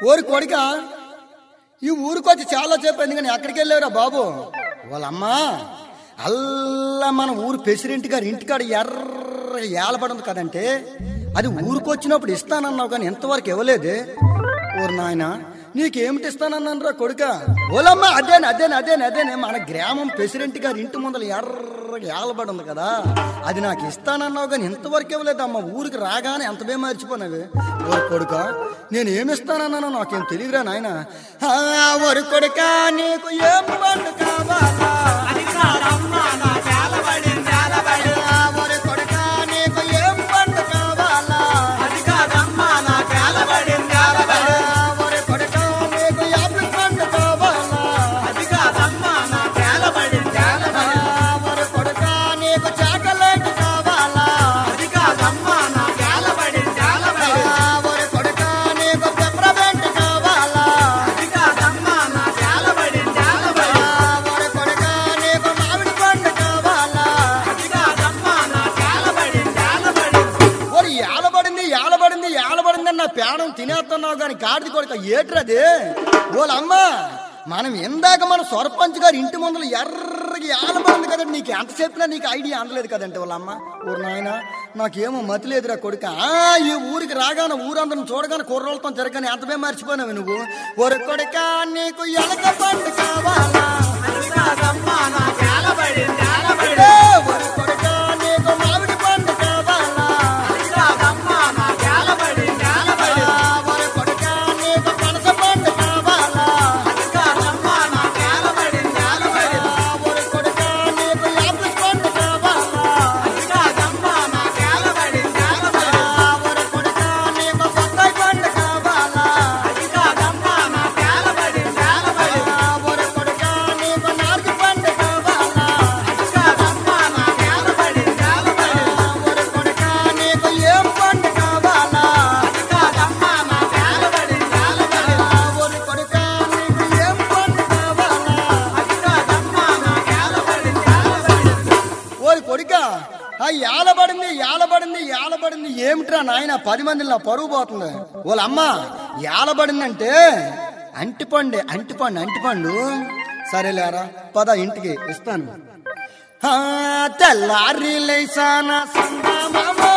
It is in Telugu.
ఊరి కొడుక ఈ ఊరికొచ్చి చాలా చెప్పేది కానీ ఎక్కడికి వెళ్ళావురా బాబు? వాళ్ళమ్మా అల్లా మన ఊరు ప్రెసిడెంట్ గారి ఇంటికాడ ఎర్ర ఏలబడింది కదంటే అది ఊరికొచ్చినప్పుడు ఇస్తానన్నావు కానీ ఎంతవరకు ఇవ్వలేదే. ఓరు నాయన నీకేమిటిస్తానన్నానరా కొడుక? ఓలమ్మ అదేనే అదేనే అదేనే అదేనే. మన గ్రామం ప్రెసిడెంట్ గారి ఇంటి ముందర ఎర్రగా ఏలబడి ఉంది కదా. అది నాకు ఇస్తానన్నావు కానీ ఇంతవరకు ఇవ్వలేదమ్మా ఊరికి రాగానే ఎంత బే మర్చిపోయినవి ఓరి కొడుక నేను ఏమి ఇస్తానన్నానో నాకేం తెలియదురా నాయన. ఒరు కొడుక నీకు ఏం పండు కావాలా? తినేస్తున్నావు కానీ గాడిది కొడుక ఏట్రది? ఓలమ్మా మనం ఇందాక మన సర్పంచ్ గారు ఇంటి ముందర ఎర్రగా ఏలబడింది కదండి. నీకు ఎంత చెప్పినా నీకు ఐడియా అందలేదు కదండి వాళ్ళమ్మ ఊరు నాయన నాకేమో మతి లేదురా కొడుక. ఆ, ఈ ఊరికి రాగానే ఊరందరం చూడగానే కుర్రోళ్ళతో తిరగని ఎంతమే మర్చిపోయినావు నువ్వు? ఒరు కొడుక నీకు ఎలక పండు కావా కొడుక? ఆ ఏలబడింది ఏలబడింది ఏలబడింది ఏమిట్రా నాయన పది మందిని నా పరువు పోతుంది. వాళ్ళ అమ్మ ఏలబడిందంటే అంటిపండు అంటిపండు అంటిపండు. సరేలేరా పద ఇంటికి ఇస్తాను. తెల్లారి లేసానా సందామామో